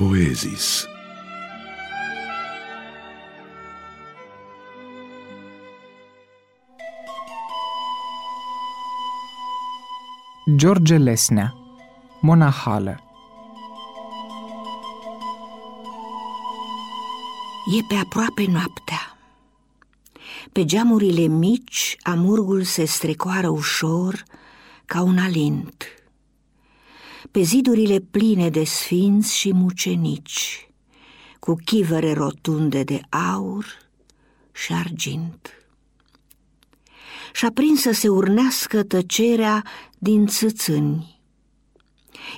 Poezis. George Lesnea Monahală E pe aproape noaptea. Pe geamurile mici, amurgul se strecoară ușor ca un alint. Pe zidurile pline de sfinți și mucenici, cu chivere rotunde de aur și argint. Și-a prins să se urnească tăcerea din țâțâni,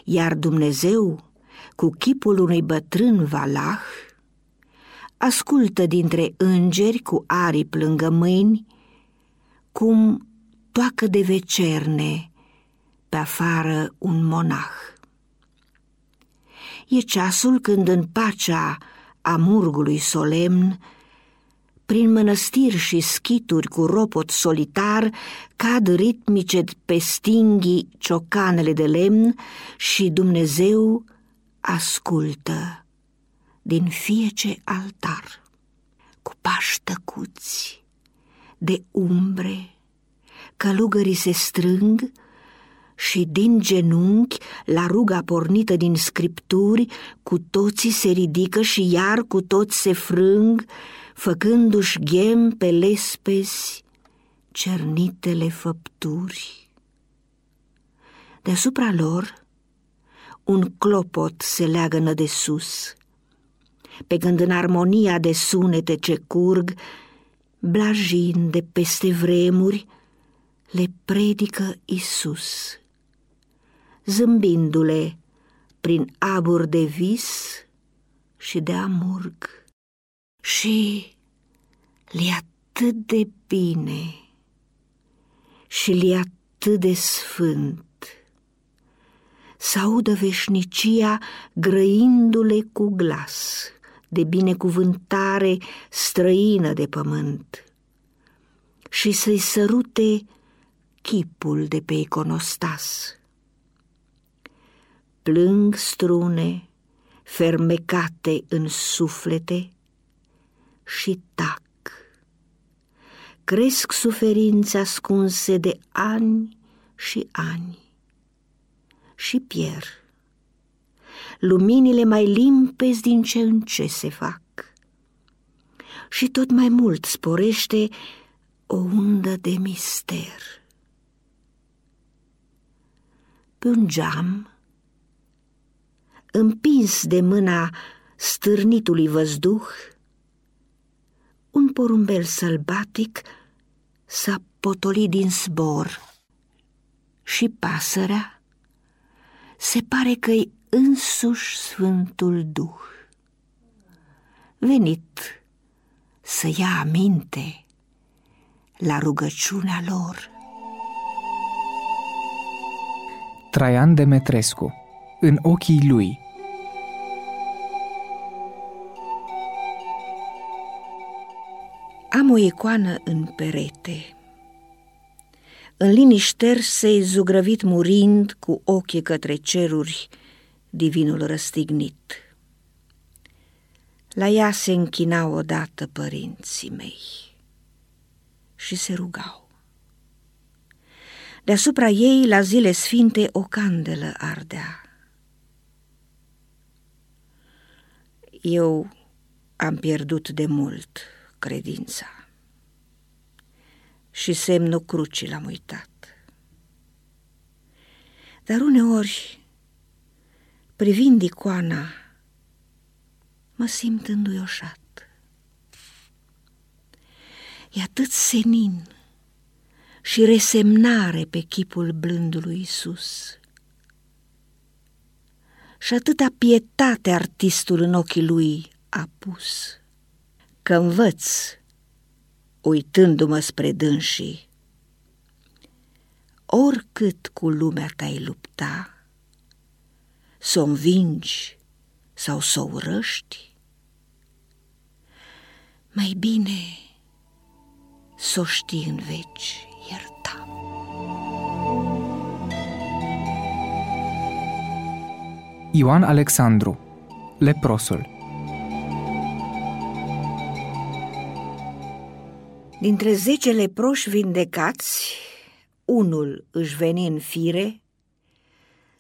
iar Dumnezeu, cu chipul unui bătrân valah, ascultă dintre îngeri cu aripi lângă mâini, cum toacă de vecerne pe afară un monah. E ceasul când în pacea amurgului solemn, prin mănăstiri și schituri cu ropot solitar, cad ritmice pe stinghii ciocanele de lemn și Dumnezeu ascultă din fiece altar, cu pași tăcuți, de umbre, călugării se strâng și din genunchi, la ruga pornită din scripturi, cu toții se ridică și iar cu toți se frâng, făcându-și ghem pe lespezi cernitele făpturi. Deasupra lor, un clopot se leagănă de sus, pe când în armonia de sunete ce curg, blajin de peste vremuri, le predică Isus, zâmbindu-le prin abur de vis și de amurg. Și li atât de bine și li atât de sfânt să audă veșnicia grăindu-le cu glas de binecuvântare străină de pământ și să-i sărute chipul de pe iconostas. Plâng strune fermecate în suflete și tac. Cresc suferințe ascunse de ani și ani și pierd luminile mai limpezi din ce în ce se fac. Și tot mai mult sporește o undă de mister. Pe un geam, împins de mâna stârnitului văzduh, un porumbel sălbatic s-a potolit din zbor și pasărea se pare că-i însuși Sfântul Duh, venit să ia aminte la rugăciunea lor. Traian Demetrescu În ochii lui Am o icoană în perete în linii șterse, zugrăvit murind, cu ochii către ceruri, divinul răstignit. La ea se închinau odată părinții mei și se rugau. Deasupra ei, la zile sfinte, o candelă ardea. Eu am pierdut de mult credința și semnul crucii l-am uitat. Dar uneori, privind icoana, mă simt înduioșat. E atât senin și resemnare pe chipul blândului Isus. Și atâta pietate artistul în ochii lui a pus, că învăț uitându-mă spre dânsii. Oricât cu lumea te-ai lupta, să o învingi sau să o urăști, mai bine să o știi în veci Ioan Alexandru Leprosul Dintre zece leproși vindecați, unul își veni în fire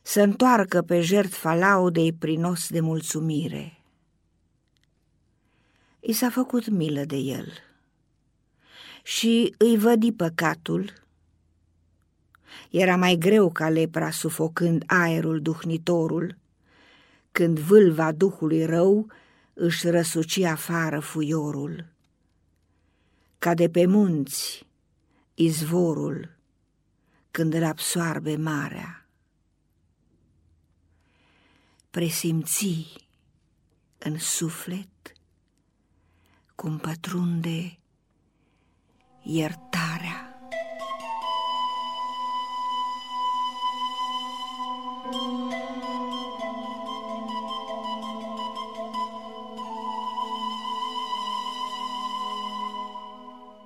să întoarcă pe jertfa laudei prinos de mulțumire. I s-a făcut milă de el și îi vădi păcatul. Era mai greu ca lepra sufocând aerul duhnitorul, când vâlva duhului rău își răsuci afară fuiorul. Ca de pe munți, izvorul, când îl absoarbe marea. Presimți în suflet cum pătrunde iertarea.